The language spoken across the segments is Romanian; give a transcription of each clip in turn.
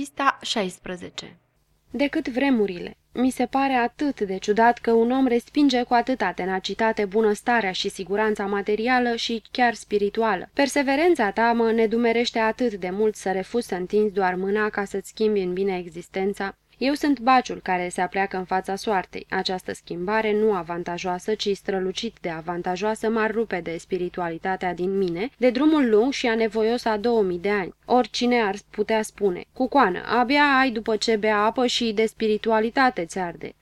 Pista 16 Decât vremurile. Mi se pare atât de ciudat că un om respinge cu atâta tenacitate bunăstarea și siguranța materială și chiar spirituală. Perseverența ta mă nedumerește atât de mult să refuz să întinzi doar mâna ca să-ți schimbi în bine existența, eu sunt baciul care se apleacă în fața soartei. Această schimbare nu avantajoasă, ci strălucit de avantajoasă, m-ar rupe de spiritualitatea din mine, de drumul lung și anevoios a 2000 de ani. Oricine ar putea spune, cu coană, abia ai după ce bea apă și de spiritualitate ți arde. 99.999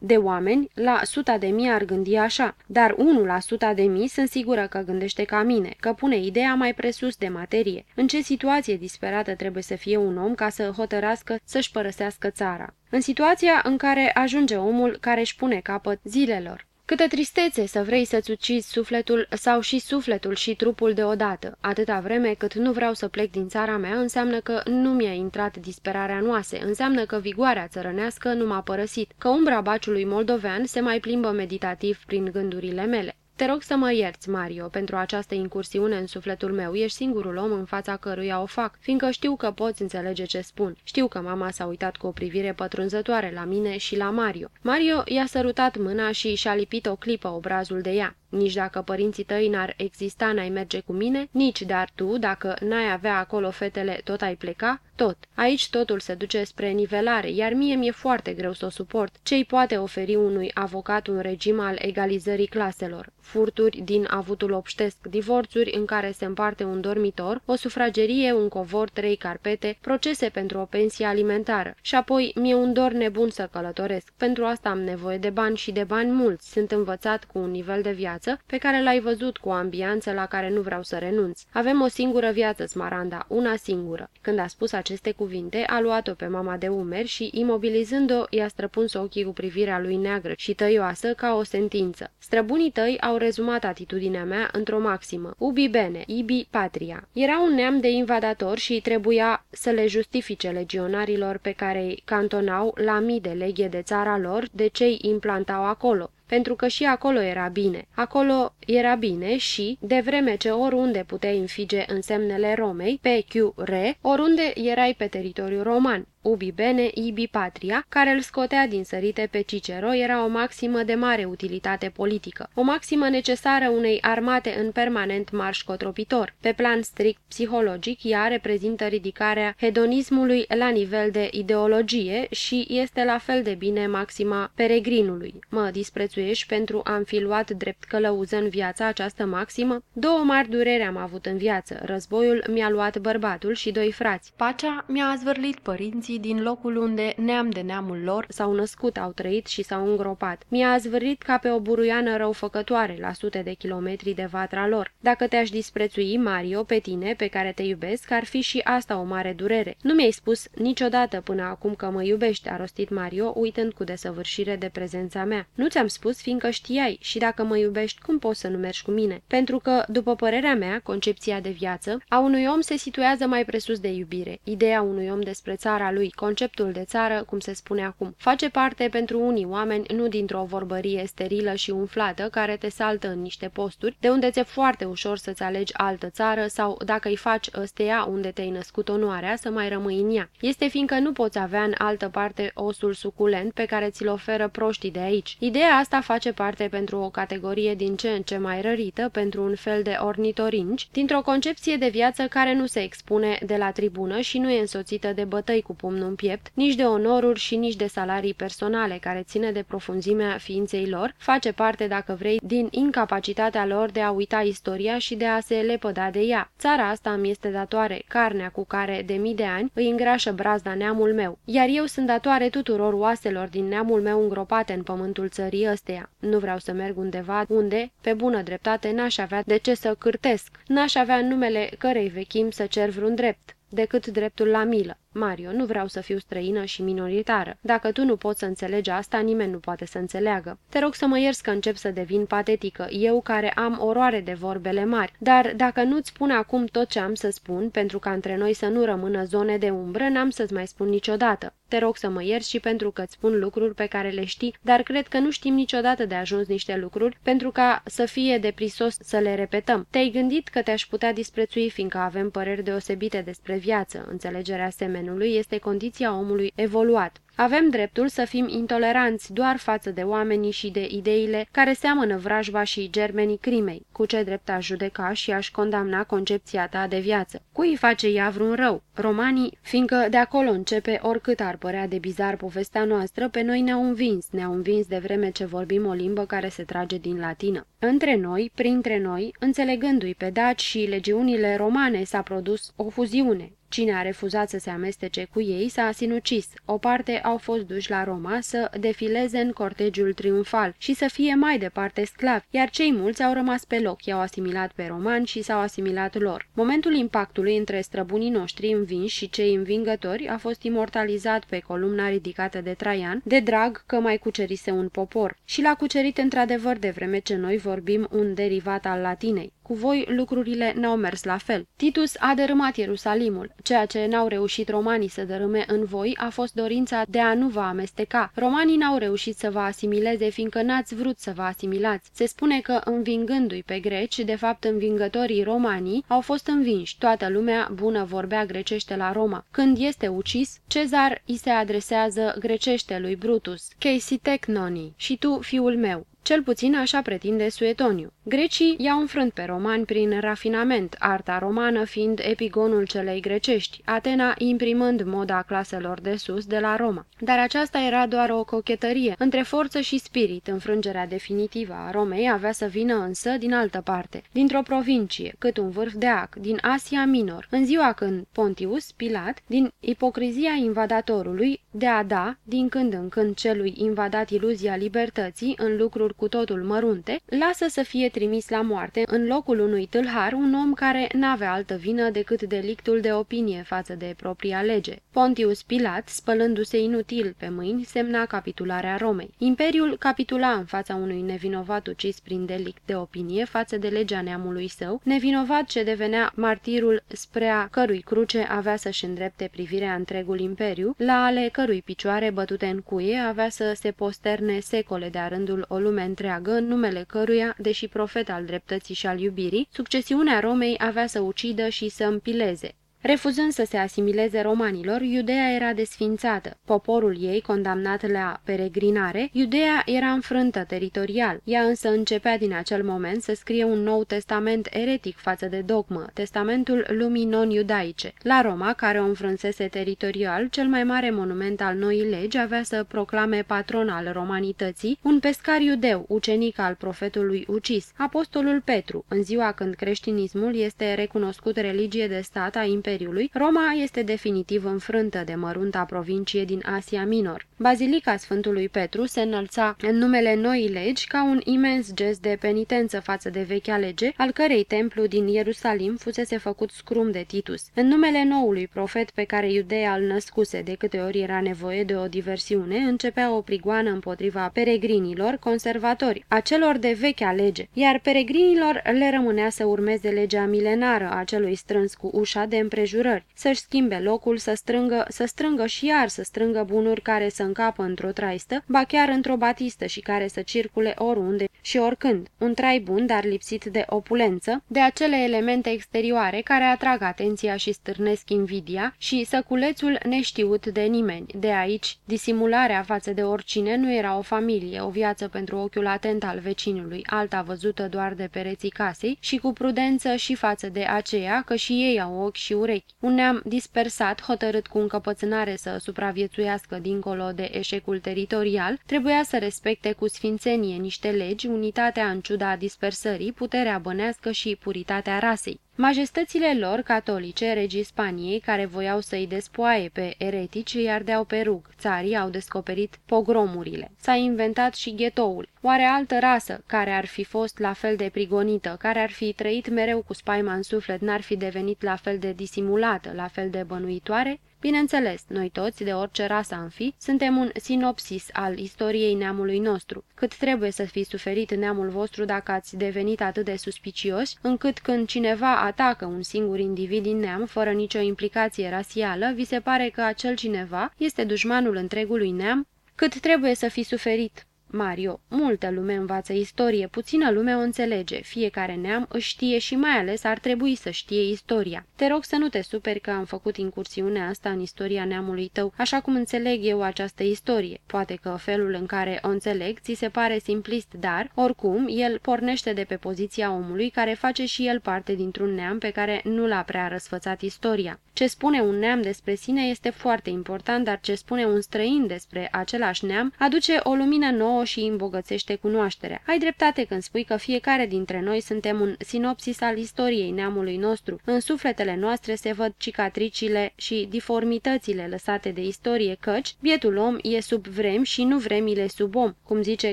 de oameni la suta de mii ar gândi așa, dar unul la suta de mii sunt sigură că gândește ca mine, că pune ideea mai presus de materie. În ce situație disperată trebuie să fie un om ca să hotărască să-și părăsească țara. În situația în care ajunge omul care își pune capăt zilelor. Câtă tristețe să vrei să-ți ucizi sufletul sau și sufletul și trupul deodată. Atâta vreme cât nu vreau să plec din țara mea, înseamnă că nu mi-a intrat disperarea noase, înseamnă că vigoarea țărănească nu m-a părăsit, că umbra baciului moldovean se mai plimbă meditativ prin gândurile mele. Te rog să mă ierți, Mario, pentru această incursiune în sufletul meu. Ești singurul om în fața căruia o fac, fiindcă știu că poți înțelege ce spun. Știu că mama s-a uitat cu o privire pătrunzătoare la mine și la Mario. Mario i-a sărutat mâna și și-a lipit o clipă obrazul de ea. Nici dacă părinții tăi n-ar exista, n-ai merge cu mine, nici dar tu, dacă n-ai avea acolo fetele, tot ai pleca, tot. Aici totul se duce spre nivelare, iar mie mi-e foarte greu să o suport. Ce-i poate oferi unui avocat un regim al egalizării claselor? Furturi din avutul obștesc, divorțuri în care se împarte un dormitor, o sufragerie, un covor, trei carpete, procese pentru o pensie alimentară. Și apoi mi-e un dor nebun să călătoresc. Pentru asta am nevoie de bani și de bani mulți. Sunt învățat cu un nivel de viață viață pe care l-ai văzut cu o ambianță la care nu vreau să renunț. Avem o singură viață, Smaranda, una singură. Când a spus aceste cuvinte, a luat-o pe mama de umeri și, imobilizând-o, i-a străpuns ochii cu privirea lui neagră și tăioasă ca o sentință. Străbunii tăi au rezumat atitudinea mea într-o maximă. Ubi bene, ibi patria. Era un neam de invadator și trebuia să le justifice legionarilor pe care îi cantonau la mii de leghe de țara lor de cei implantau acolo pentru că și acolo era bine. Acolo era bine și, de vreme ce oriunde puteai înfige însemnele Romei, pe Q, re, oriunde erai pe teritoriul roman ubi bene, ibi patria, care îl scotea din sărite pe Cicero, era o maximă de mare utilitate politică, o maximă necesară unei armate în permanent marș cotropitor. Pe plan strict psihologic, ea reprezintă ridicarea hedonismului la nivel de ideologie și este la fel de bine maxima peregrinului. Mă disprețuiești pentru a-mi fi luat drept călăuză în viața această maximă? Două mari durere am avut în viață. Războiul mi-a luat bărbatul și doi frați. Pacea mi-a zvârlit părinții din locul unde, neam de neamul lor, s-au născut, au trăit și s-au îngropat. Mi-a zvârlit ca pe o buruiană răufăcătoare la sute de kilometri de vatra lor. Dacă te-aș disprețui, Mario, pe tine, pe care te iubesc, ar fi și asta o mare durere. Nu mi-ai spus niciodată până acum că mă iubești, a rostit Mario, uitând cu desăvârșire de prezența mea. Nu ți-am spus, fiindcă știai, și dacă mă iubești, cum poți să nu mergi cu mine? Pentru că, după părerea mea, concepția de viață, a unui om se situează mai presus de iubire. Ideea unui om despre țara lui, conceptul de țară, cum se spune acum. Face parte pentru unii oameni nu dintr-o vorbărie sterilă și umflată care te saltă în niște posturi, de unde ți-e foarte ușor să-ți alegi altă țară sau, dacă îi faci ăsteia unde te-ai născut onoarea, să mai rămâi în ea. Este fiindcă nu poți avea în altă parte osul suculent pe care ți-l oferă proștii de aici. Ideea asta face parte pentru o categorie din ce în ce mai rărită, pentru un fel de ornitorinci, dintr-o concepție de viață care nu se expune de la tribună și nu e însoțită de bătăi cu pumnul în piept, nici de onoruri și nici de salarii personale care ține de profunzimea ființei lor, face parte, dacă vrei, din incapacitatea lor de a uita istoria și de a se lepăda de ea. Țara asta îmi este datoare, carnea cu care, de mii de ani, îi îngrașă brazda neamul meu, iar eu sunt datoare tuturor oaselor din neamul meu îngropate în pământul țării ăsteia. Nu vreau să merg undeva unde, pe bună dreptate, n-aș avea de ce să cârtesc, n-aș avea în numele cărei vechim să cer vreun drept decât dreptul la milă. Mario, nu vreau să fiu străină și minoritară. Dacă tu nu poți să înțelegi asta, nimeni nu poate să înțeleagă. Te rog să mă ierți că încep să devin patetică, eu care am oroare de vorbele mari. Dar dacă nu-ți spun acum tot ce am să spun, pentru ca între noi să nu rămână zone de umbră, n-am să-ți mai spun niciodată. Te rog să mă ierți și pentru că îți spun lucruri pe care le știi, dar cred că nu știm niciodată de ajuns niște lucruri pentru ca să fie de prisos să le repetăm. Te-ai gândit că te-aș putea disprețui fiindcă avem păreri deosebite despre viață. Înțelegerea semenului este condiția omului evoluat. Avem dreptul să fim intoleranți doar față de oamenii și de ideile care seamănă vrajba și germenii crimei. Cu ce drept aș judeca și aș condamna concepția ta de viață? Cui face ea vreun rău? Romanii, fiindcă de acolo începe oricât ar părea de bizar povestea noastră, pe noi ne-au învins, ne-au învins de vreme ce vorbim o limbă care se trage din latină. Între noi, printre noi, înțelegându-i pe daci și legiunile romane s-a produs o fuziune, Cine a refuzat să se amestece cu ei s-a sinucis. O parte au fost duși la Roma să defileze în cortegiul triumfal și să fie mai departe sclavi, iar cei mulți au rămas pe loc, i-au asimilat pe romani și s-au asimilat lor. Momentul impactului între străbunii noștri învinși și cei învingători a fost imortalizat pe columna ridicată de Traian, de drag că mai cucerise un popor. Și l-a cucerit într-adevăr de vreme ce noi vorbim un derivat al latinei. Cu voi lucrurile n-au mers la fel. Titus a dărâmat Ierusalimul. Ceea ce n-au reușit romanii să dărâme în voi a fost dorința de a nu vă amesteca. Romanii n-au reușit să vă asimileze, fiindcă n-ați vrut să vă asimilați. Se spune că învingându-i pe greci, de fapt învingătorii romanii, au fost învinși. Toată lumea bună vorbea grecește la Roma. Când este ucis, Cezar îi se adresează grecește lui Brutus, Cheisitek noni, și tu, fiul meu. Cel puțin așa pretinde Suetoniu. Grecii i-au înfrânt pe romani prin rafinament, arta romană fiind epigonul celei grecești, Atena imprimând moda claselor de sus de la Roma. Dar aceasta era doar o cochetărie. Între forță și spirit, înfrângerea definitivă a Romei avea să vină însă din altă parte, dintr-o provincie, cât un vârf de ac, din Asia Minor, în ziua când Pontius Pilat, din ipocrizia invadatorului, de a da, din când în când celui invadat iluzia libertății în lucruri cu totul mărunte, lasă să fie trimis la moarte în locul unui tâlhar un om care n-avea altă vină decât delictul de opinie față de propria lege. Pontius Pilat, spălându-se inutil pe mâini, semna capitularea Romei. Imperiul capitula în fața unui nevinovat ucis prin delict de opinie față de legea neamului său, nevinovat ce devenea martirul spre a cărui cruce avea să-și îndrepte privirea întregul imperiu, la ale cărui picioare bătute în cuie avea să se posterne secole de-a rândul o lume întreagă, în numele căruia, deși profet al dreptății și al iubirii, succesiunea Romei avea să ucidă și să împileze. Refuzând să se asimileze romanilor, Iudeea era desfințată. Poporul ei, condamnat la peregrinare, Iudeea era înfrântă teritorial. Ea însă începea din acel moment să scrie un nou testament eretic față de dogmă, testamentul lumii non-iudaice. La Roma, care o înfrânsese teritorial, cel mai mare monument al noii legi avea să proclame patron al romanității, un pescar iudeu, ucenic al profetului ucis, apostolul Petru, în ziua când creștinismul este recunoscut religie de stat a Imperiului, Roma este definitiv înfrântă de mărunta provincie din Asia Minor. Bazilica Sfântului Petru se înălța în numele noii legi ca un imens gest de penitență față de vechea lege, al cărei templu din Ierusalim fusese făcut scrum de Titus. În numele noului profet pe care Iudeea îl născuse de câte ori era nevoie de o diversiune, începea o prigoană împotriva peregrinilor conservatori, a celor de vechea lege, iar peregrinilor le rămânea să urmeze legea milenară a celui strâns cu ușa de împrejurări, să-și schimbe locul, să strângă, să strângă și iar să strângă bunuri care să încapă într-o traistă, ba chiar într-o batistă și care să circule oriunde și oricând. Un trai bun, dar lipsit de opulență, de acele elemente exterioare care atrag atenția și stârnesc invidia și săculețul neștiut de nimeni. De aici, disimularea față de oricine nu era o familie, o viață pentru ochiul atent al vecinului, alta văzută doar de pereții casei și cu prudență și față de aceea că și ei au ochi și urechi. Un neam dispersat, hotărât cu încăpățânare să supraviețuiască dincolo de eșecul teritorial, trebuia să respecte cu sfințenie niște legi, unitatea în ciuda dispersării, puterea bănească și puritatea rasei. Majestățile lor, catolice, regii Spaniei, care voiau să-i despoaie pe eretici, îi ardeau pe rug. Țarii au descoperit pogromurile. S-a inventat și ghetoul. Oare altă rasă, care ar fi fost la fel de prigonită, care ar fi trăit mereu cu spaima în suflet, n-ar fi devenit la fel de disimulată, la fel de bănuitoare? Bineînțeles, noi toți, de orice rasă am fi, suntem un sinopsis al istoriei neamului nostru. Cât trebuie să fi suferit neamul vostru dacă ați devenit atât de suspicioși, încât când cineva atacă un singur individ din neam, fără nicio implicație rasială, vi se pare că acel cineva este dușmanul întregului neam? Cât trebuie să fi suferit Mario, multă lume învață istorie, puțină lume o înțelege, fiecare neam își știe și mai ales ar trebui să știe istoria. Te rog să nu te superi că am făcut incursiunea asta în istoria neamului tău, așa cum înțeleg eu această istorie. Poate că felul în care o înțeleg ți se pare simplist, dar, oricum, el pornește de pe poziția omului care face și el parte dintr-un neam pe care nu l-a prea răsfățat istoria. Ce spune un neam despre sine este foarte important, dar ce spune un străin despre același neam aduce o lumină nouă nouă și îmbogățește cunoașterea. Ai dreptate când spui că fiecare dintre noi suntem un sinopsis al istoriei neamului nostru. În sufletele noastre se văd cicatricile și diformitățile lăsate de istorie, căci bietul om e sub vrem și nu vremile sub om, cum zice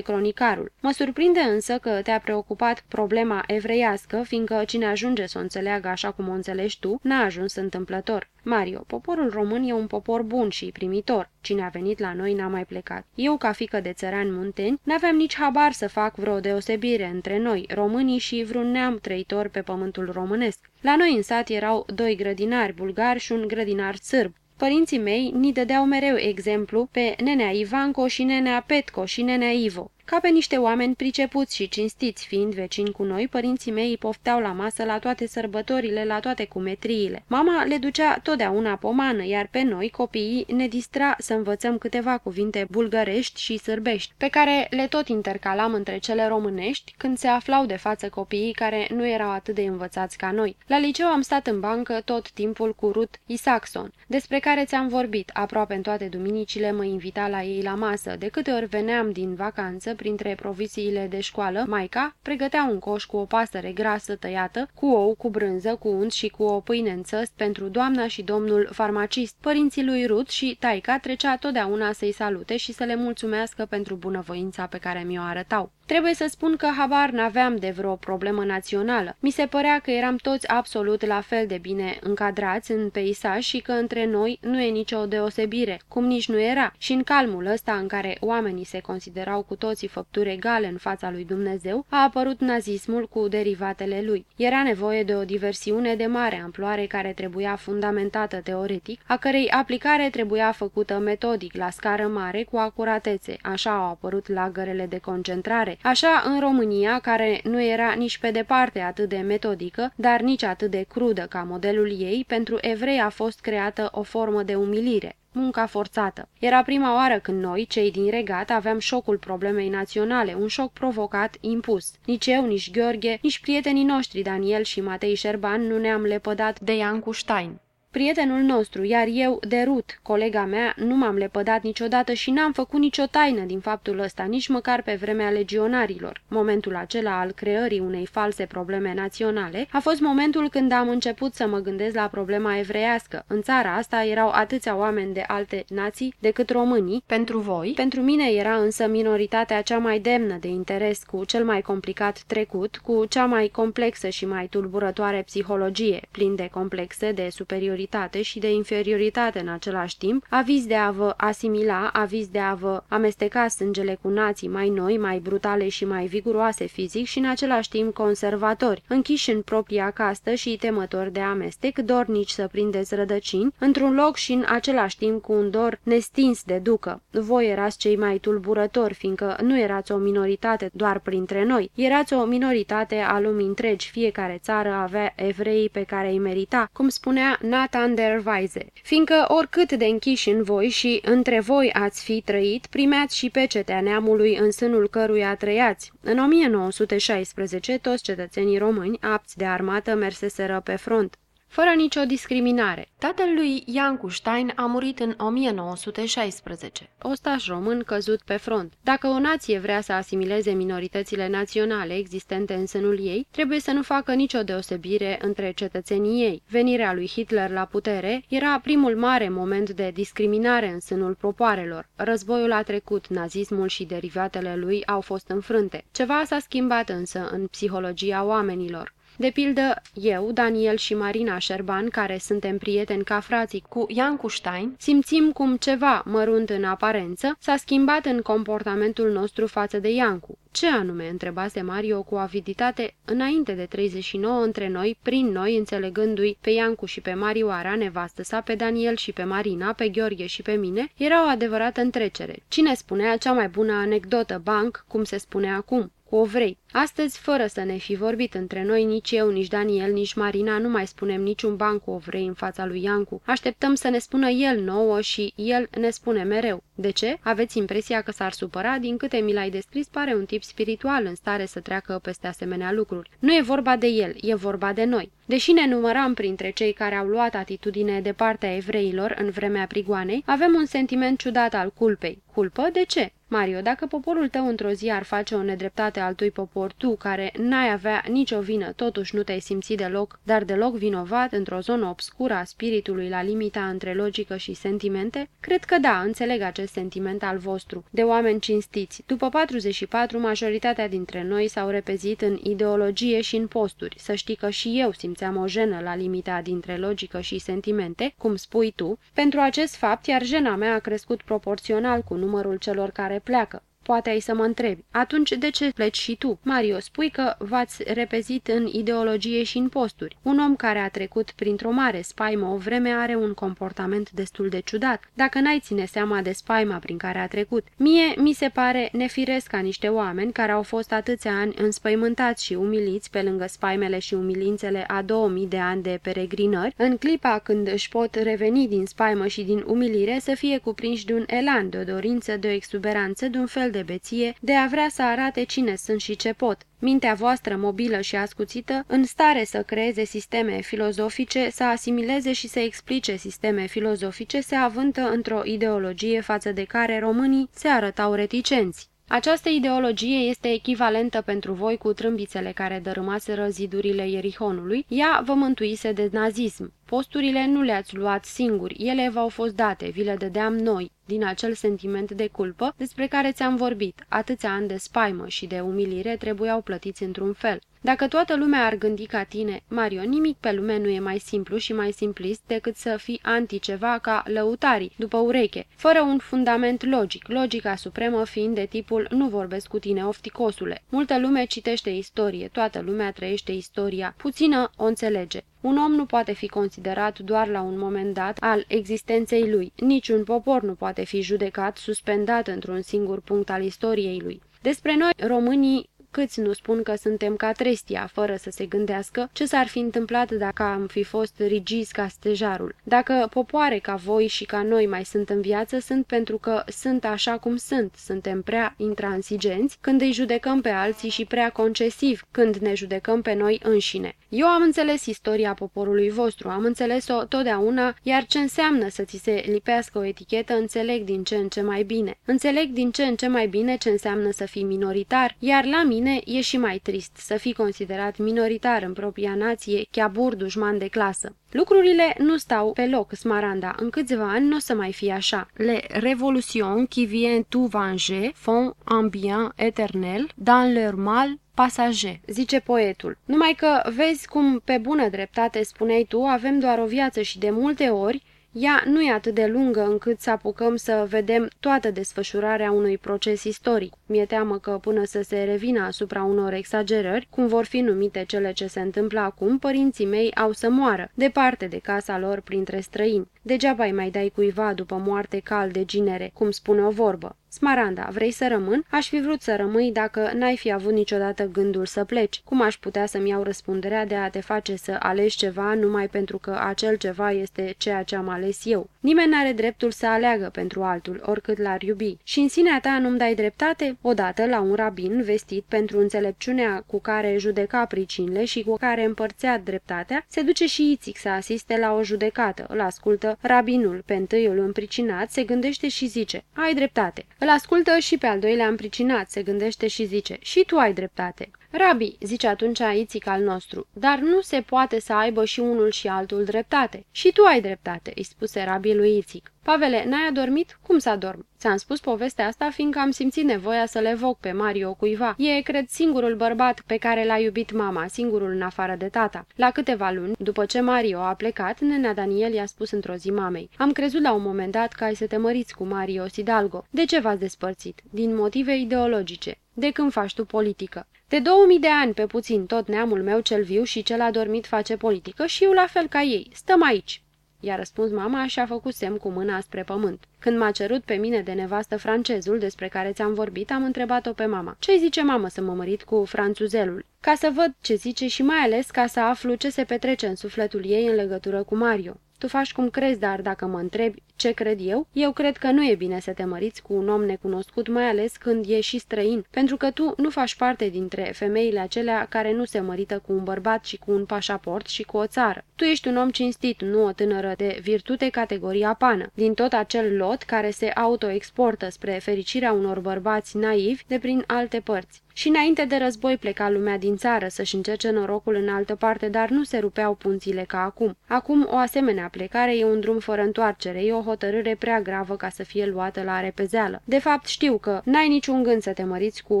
cronicarul. Mă surprinde însă că te-a preocupat problema evreiască, fiindcă cine ajunge să o înțeleagă așa cum o înțelegi tu, n-a ajuns întâmplător. Mario, poporul român e un popor bun și primitor. Cine a venit la noi n-a mai plecat. Eu, ca fică de țărani munteni, n-aveam nici habar să fac vreo deosebire între noi, românii și vreun neam trăitor pe pământul românesc. La noi în sat erau doi grădinari bulgari și un grădinar sârb. Părinții mei ni dădeau mereu exemplu pe nenea Ivanco și nenea Petco și nenea Ivo. Ca pe niște oameni pricepuți și cinstiți, fiind vecini cu noi, părinții mei îi pofteau la masă la toate sărbătorile, la toate cumetriile. Mama le ducea totdeauna pomană, iar pe noi, copiii, ne distra să învățăm câteva cuvinte bulgărești și sârbești, pe care le tot intercalam între cele românești, când se aflau de față copiii care nu erau atât de învățați ca noi. La liceu am stat în bancă tot timpul cu Ruth Isaacson, despre care ți-am vorbit, aproape în toate duminicile mă invita la ei la masă. De câte ori veneam din vacanță, printre provisiile de școală, maica pregătea un coș cu o pasăre grasă tăiată, cu ou, cu brânză, cu unt și cu o pâine în țăst pentru doamna și domnul farmacist. Părinții lui Ruth și taica trecea totdeauna să-i salute și să le mulțumească pentru bunăvoința pe care mi-o arătau. Trebuie să spun că habar n-aveam de vreo problemă națională. Mi se părea că eram toți absolut la fel de bine încadrați în peisaj și că între noi nu e nicio deosebire, cum nici nu era. Și în calmul ăsta în care oamenii se considerau cu toții făpturi egale în fața lui Dumnezeu, a apărut nazismul cu derivatele lui. Era nevoie de o diversiune de mare amploare care trebuia fundamentată teoretic, a cărei aplicare trebuia făcută metodic, la scară mare, cu acuratețe. Așa au apărut lagărele de concentrare, Așa, în România, care nu era nici pe departe atât de metodică, dar nici atât de crudă ca modelul ei, pentru evrei a fost creată o formă de umilire munca forțată. Era prima oară când noi, cei din regat, aveam șocul problemei naționale, un șoc provocat, impus. Nici eu, nici Gheorghe, nici prietenii noștri Daniel și Matei Șerban nu ne-am lepădat de Iancu Stein prietenul nostru, iar eu, de Rut, colega mea, nu m-am lepădat niciodată și n-am făcut nicio taină din faptul ăsta, nici măcar pe vremea legionarilor. Momentul acela al creării unei false probleme naționale a fost momentul când am început să mă gândesc la problema evreiască. În țara asta erau atâția oameni de alte nații decât românii. Pentru voi, pentru mine era însă minoritatea cea mai demnă de interes, cu cel mai complicat trecut, cu cea mai complexă și mai tulburătoare psihologie, plin de complexe de superioritate superioritate și de inferioritate în același timp, aviz de a vă asimila, aviz de a vă amesteca sângele cu nații mai noi, mai brutale și mai viguroase fizic și în același timp conservatori, închiși în propria castă și temători de amestec, dornici să prindeți rădăcini, într-un loc și în același timp cu un dor nestins de ducă. Voi erați cei mai tulburători, fiindcă nu erați o minoritate doar printre noi, erați o minoritate a lumii întregi, fiecare țară avea evrei pe care îi merita, cum spunea Nata Weise, fiindcă oricât de închiși în voi și între voi ați fi trăit, primeați și pecetea neamului în sânul căruia trăiați. În 1916, toți cetățenii români, apți de armată, merseseră pe front fără nicio discriminare. Tatăl lui Iancu Stein a murit în 1916, ostaș român căzut pe front. Dacă o nație vrea să asimileze minoritățile naționale existente în sânul ei, trebuie să nu facă nicio deosebire între cetățenii ei. Venirea lui Hitler la putere era primul mare moment de discriminare în sânul popoarelor. Războiul a trecut, nazismul și derivatele lui au fost înfrânte. Ceva s-a schimbat însă în psihologia oamenilor. De pildă, eu, Daniel și Marina Șerban, care suntem prieteni ca frații cu Iancu Stein, simțim cum ceva mărunt în aparență s-a schimbat în comportamentul nostru față de Iancu. Ce anume?" întrebase Mario cu aviditate înainte de 39 între noi, prin noi, înțelegându-i pe Iancu și pe Marioara, nevastă sa, pe Daniel și pe Marina, pe Gheorghe și pe mine, era o adevărată întrecere. Cine spunea cea mai bună anecdotă, banc, cum se spune acum? Cu o vrei. Astăzi, fără să ne fi vorbit între noi, nici eu, nici Daniel, nici Marina, nu mai spunem niciun ban cu o vrei în fața lui Iancu. Așteptăm să ne spună el nouă și el ne spune mereu. De ce? Aveți impresia că s-ar supăra? Din câte mi l-ai descris, pare un tip spiritual în stare să treacă peste asemenea lucruri. Nu e vorba de el, e vorba de noi. Deși ne număram printre cei care au luat atitudine de partea evreilor în vremea prigoanei, avem un sentiment ciudat al culpei. Culpă? De ce? Mario, dacă poporul tău într-o zi ar face o nedreptate altui popor, tu, care n-ai avea nicio vină, totuși nu te-ai simțit deloc, dar deloc vinovat, într-o zonă obscură a spiritului la limita între logică și sentimente? Cred că da, înțeleg acest sentiment al vostru, de oameni cinstiți. După 44, majoritatea dintre noi s-au repezit în ideologie și în posturi. Să știi că și eu simțeam o jenă la limita dintre logică și sentimente, cum spui tu, pentru acest fapt, iar jena mea a crescut proporțional cu numărul celor care care pleacă. Poate ai să mă întrebi, atunci de ce pleci și tu? Mario, spui că v-ați repezit în ideologie și în posturi. Un om care a trecut printr-o mare spaimă o vreme are un comportament destul de ciudat, dacă n-ai ține seama de spaima prin care a trecut. Mie mi se pare nefiresc ca niște oameni care au fost atâția ani înspăimântați și umiliți pe lângă spaimele și umilințele a 2000 de ani de peregrinări, în clipa când își pot reveni din spaimă și din umilire să fie cuprinși de un elan, de o dorință, de o exuberanță, de un fel de beție, de a vrea să arate cine sunt și ce pot. Mintea voastră mobilă și ascuțită, în stare să creeze sisteme filozofice, să asimileze și să explice sisteme filozofice, se avântă într-o ideologie față de care românii se arătau reticenți. Această ideologie este echivalentă pentru voi cu trâmbițele care dărâmaseră zidurile Ierihonului, ea vă mântuise de nazism. Posturile nu le-ați luat singuri, ele v-au fost date, vi le dădeam noi, din acel sentiment de culpă despre care ți-am vorbit. Atâția ani de spaimă și de umilire trebuiau plătiți într-un fel. Dacă toată lumea ar gândi ca tine, Mario, nimic pe lume nu e mai simplu și mai simplist decât să fii anti-ceva ca lăutarii, după ureche, fără un fundament logic, logica supremă fiind de tipul nu vorbesc cu tine, ofticosule. Multă lume citește istorie, toată lumea trăiește istoria, puțină o înțelege. Un om nu poate fi considerat doar la un moment dat al existenței lui. Niciun popor nu poate fi judecat, suspendat într-un singur punct al istoriei lui. Despre noi, românii, Câți nu spun că suntem ca Trestia, fără să se gândească ce s-ar fi întâmplat dacă am fi fost rigizi ca stejarul. Dacă popoare ca voi și ca noi mai sunt în viață, sunt pentru că sunt așa cum sunt. Suntem prea intransigenți când îi judecăm pe alții și prea concesivi când ne judecăm pe noi înșine. Eu am înțeles istoria poporului vostru, am înțeles-o totdeauna, iar ce înseamnă să ți se lipească o etichetă, înțeleg din ce în ce mai bine. Înțeleg din ce în ce mai bine ce înseamnă să fii minoritar, iar la mine mine, e și mai trist să fii considerat minoritar în propria nație, chiabur dușman de clasă. Lucrurile nu stau pe loc, Smaranda. În câțiva ani nu o să mai fie așa. Le révolutions qui viennent tout venger font un bien éternel dans leur mal pasager, zice poetul. Numai că vezi cum pe bună dreptate spuneai tu, avem doar o viață și de multe ori ea nu e atât de lungă încât să apucăm să vedem toată desfășurarea unui proces istoric. Mi-e teamă că până să se revină asupra unor exagerări, cum vor fi numite cele ce se întâmplă acum, părinții mei au să moară, departe de casa lor printre străini. Degeaba îi mai dai cuiva după moarte cal de ginere, cum spune o vorbă. Smaranda, vrei să rămân? Aș fi vrut să rămâi dacă n-ai fi avut niciodată gândul să pleci. Cum aș putea să-mi iau răspunderea de a te face să alegi ceva numai pentru că acel ceva este ceea ce am ales eu? Nimeni n-are dreptul să aleagă pentru altul, oricât l-ar iubi. Și în sinea ta nu-mi dai dreptate? Odată, la un rabin vestit pentru înțelepciunea cu care judeca pricinile și cu care împărțea dreptatea, se duce și Ițic să asiste la o judecată. Îl ascultă rabinul. Pe întâiul împricinat se gândește și zice, ai dreptate. Îl ascultă și pe al doilea împricinat, se gândește și zice, și tu ai dreptate. Rabi, zice atunci Ițic al nostru, dar nu se poate să aibă și unul și altul dreptate. Și tu ai dreptate, îi spuse rabii lui Ițic. Pavele, n-ai adormit? Cum să adorm? Ți-am spus povestea asta fiindcă am simțit nevoia să le voc pe Mario cuiva. E, cred, singurul bărbat pe care l-a iubit mama, singurul în afară de tata. La câteva luni, după ce Mario a plecat, nenea Daniel i-a spus într-o zi mamei. Am crezut la un moment dat că ai să te măriți cu Mario Sidalgo. De ce v-ați despărțit? Din motive ideologice. De când faci tu politică? De 2000 de ani, pe puțin, tot neamul meu cel viu și cel adormit face politică și eu la fel ca ei. Stăm aici. I-a răspuns mama și a făcut semn cu mâna spre pământ. Când m-a cerut pe mine de nevastă francezul despre care ți-am vorbit, am întrebat-o pe mama. Ce zice mamă să mă mărit cu franțuzelul? Ca să văd ce zice și mai ales ca să aflu ce se petrece în sufletul ei în legătură cu Mario. Tu faci cum crezi, dar dacă mă întrebi ce cred eu, eu cred că nu e bine să te măriți cu un om necunoscut, mai ales când e și străin, pentru că tu nu faci parte dintre femeile acelea care nu se mărită cu un bărbat și cu un pașaport și cu o țară. Tu ești un om cinstit, nu o tânără de virtute categoria pană. Din tot acel lot care se autoexportă spre fericirea unor bărbați naivi de prin alte părți. Și înainte de război pleca lumea din țară să-și încerce norocul în altă parte, dar nu se rupeau punțile ca acum. Acum o asemenea plecare e un drum fără întoarcere, e o hotărâre prea gravă ca să fie luată la repezeală. De fapt, știu că n-ai niciun gând să te măriți cu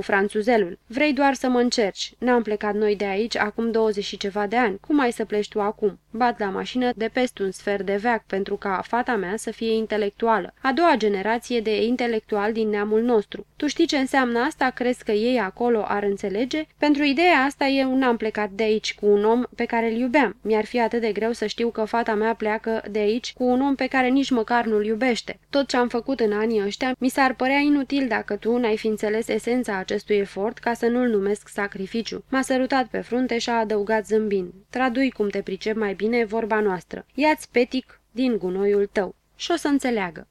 franțuzelul. Vrei doar să mă încerci. N-am plecat noi de aici acum 20 și ceva de ani. Cum ai să pleci tu acum? Bat la mașină de peste un sfert de veac pentru ca fata mea să fie intelectuală. A doua generație de intelectual din neamul nostru. Tu știi ce înseamnă asta? Crezi că ei acolo acolo ar înțelege, pentru ideea asta eu n-am plecat de aici cu un om pe care îl iubeam. Mi-ar fi atât de greu să știu că fata mea pleacă de aici cu un om pe care nici măcar nu-l iubește. Tot ce am făcut în anii ăștia mi s-ar părea inutil dacă tu n-ai fi înțeles esența acestui efort ca să nu-l numesc sacrificiu. M-a sărutat pe frunte și a adăugat zâmbind. Tradui cum te pricep mai bine vorba noastră. Ia-ți petic din gunoiul tău. Și o să înțeleagă.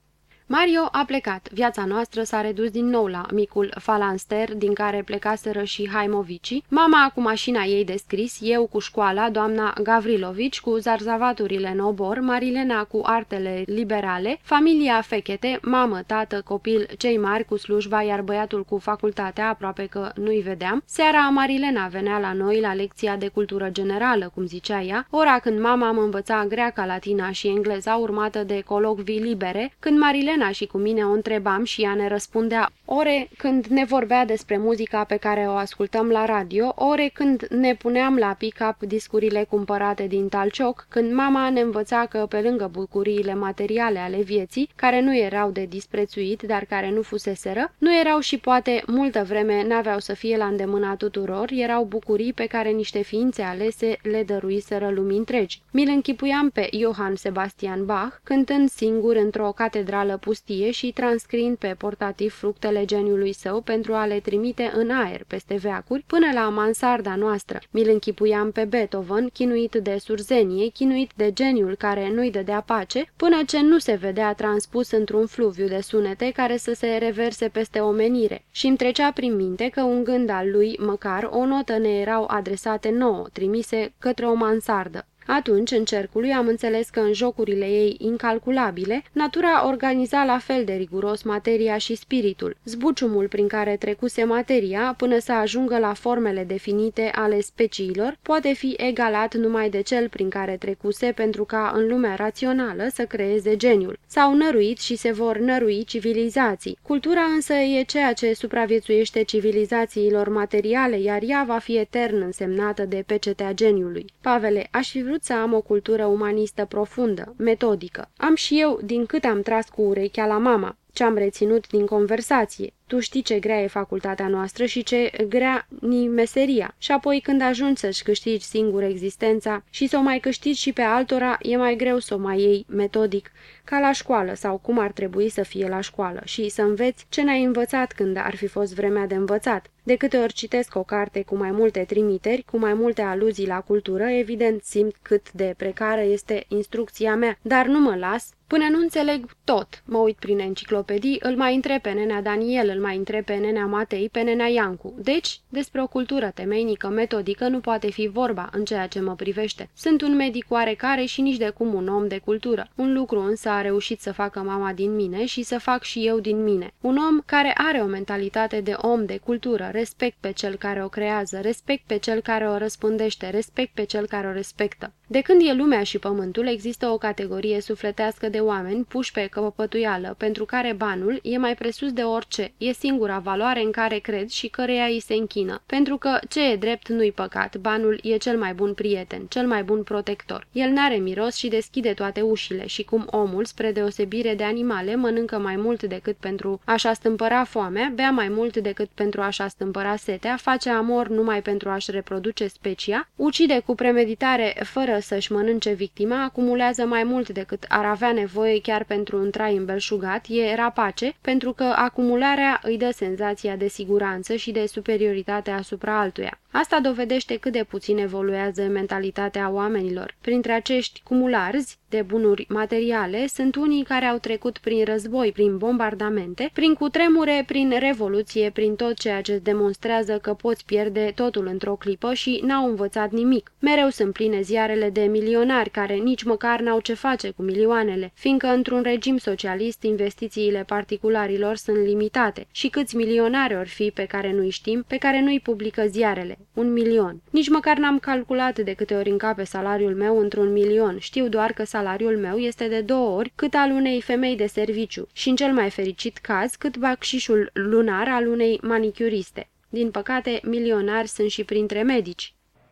Mario a plecat. Viața noastră s-a redus din nou la micul falanster din care plecaseră și Haimovici, mama cu mașina ei de scris, eu cu școala, doamna Gavrilovici cu zarzavaturile în obor, Marilena cu artele liberale, familia Fechete, mamă, tată, copil, cei mari cu slujba, iar băiatul cu facultatea, aproape că nu-i vedeam. Seara Marilena venea la noi la lecția de cultură generală, cum zicea ea, ora când mama mă învăța greaca, latina și engleza, urmată de colocvii libere, când Marilena Elena și cu mine o întrebam și ea ne răspundea ore când ne vorbea despre muzica pe care o ascultăm la radio, ore când ne puneam la pick-up discurile cumpărate din Talcioc, când mama ne învăța că pe lângă bucuriile materiale ale vieții, care nu erau de disprețuit, dar care nu fuseseră, nu erau și poate multă vreme n-aveau să fie la îndemâna tuturor, erau bucurii pe care niște ființe alese le dăruiseră lumii întregi. Mi-l închipuiam pe Johann Sebastian Bach, cântând singur într-o catedrală pustie și transcriind pe portativ fructele geniului său pentru a le trimite în aer peste veacuri până la mansarda noastră. Mi-l închipuiam pe Beethoven, chinuit de surzenie, chinuit de geniul care nu-i dădea pace, până ce nu se vedea transpus într-un fluviu de sunete care să se reverse peste omenire. Și îmi trecea prin minte că un gând al lui, măcar o notă ne erau adresate nouă, trimise către o mansardă. Atunci, în cercul lui, am înțeles că în jocurile ei incalculabile, natura organiza la fel de riguros materia și spiritul. Zbuciumul prin care trecuse materia, până să ajungă la formele definite ale speciilor, poate fi egalat numai de cel prin care trecuse pentru ca în lumea rațională să creeze geniul. S-au năruit și se vor nărui civilizații. Cultura însă e ceea ce supraviețuiește civilizațiilor materiale, iar ea va fi etern însemnată de pecetea geniului. Pavele, aș fi vrut vrut să am o cultură umanistă profundă, metodică. Am și eu, din cât am tras cu urechea la mama, ce am reținut din conversație. Tu știi ce grea e facultatea noastră și ce grea ni meseria. Și apoi când ajungi să-și câștigi singur existența și să o mai câștigi și pe altora, e mai greu să o mai iei metodic, ca la școală sau cum ar trebui să fie la școală și să înveți ce n-ai învățat când ar fi fost vremea de învățat. De câte ori citesc o carte cu mai multe trimiteri, cu mai multe aluzii la cultură, evident simt cât de precară este instrucția mea, dar nu mă las Până nu înțeleg tot, mă uit prin enciclopedii, îl mai întreb pe nenea Daniel, îl mai întreb pe nenea Matei, pe nenea Iancu. Deci, despre o cultură temeinică, metodică, nu poate fi vorba în ceea ce mă privește. Sunt un medic oarecare și nici de cum un om de cultură. Un lucru însă a reușit să facă mama din mine și să fac și eu din mine. Un om care are o mentalitate de om de cultură, respect pe cel care o creează, respect pe cel care o răspundește, respect pe cel care o respectă. De când e lumea și pământul, există o categorie sufletească de oameni puși pe căpătuială, pentru care banul e mai presus de orice, e singura valoare în care cred și căreia îi se închină. Pentru că ce e drept nu-i păcat, banul e cel mai bun prieten, cel mai bun protector. El n-are miros și deschide toate ușile și cum omul, spre deosebire de animale, mănâncă mai mult decât pentru a-și stâmpăra foamea, bea mai mult decât pentru a-și stâmpăra setea, face amor numai pentru a-și reproduce specia, ucide cu premeditare fără să-și mănânce victima, acumulează mai mult decât ar avea nevoie chiar pentru un trai îmbelșugat, e rapace, pentru că acumularea îi dă senzația de siguranță și de superioritate asupra altuia. Asta dovedește cât de puțin evoluează mentalitatea oamenilor. Printre acești cumularzi de bunuri materiale sunt unii care au trecut prin război, prin bombardamente, prin cutremure, prin revoluție, prin tot ceea ce demonstrează că poți pierde totul într-o clipă și n-au învățat nimic. Mereu sunt pline ziarele de milionari care nici măcar n-au ce face cu milioanele, fiindcă într-un regim socialist investițiile particularilor sunt limitate și câți milionari or fi pe care nu-i știm, pe care nu-i publică ziarele. Un milion. Nici măcar n-am calculat de câte ori încape salariul meu într-un milion. Știu doar că salariul meu este de două ori cât al unei femei de serviciu și în cel mai fericit caz cât bacșișul lunar al unei manicuriste. Din păcate, milionari sunt și printre medici.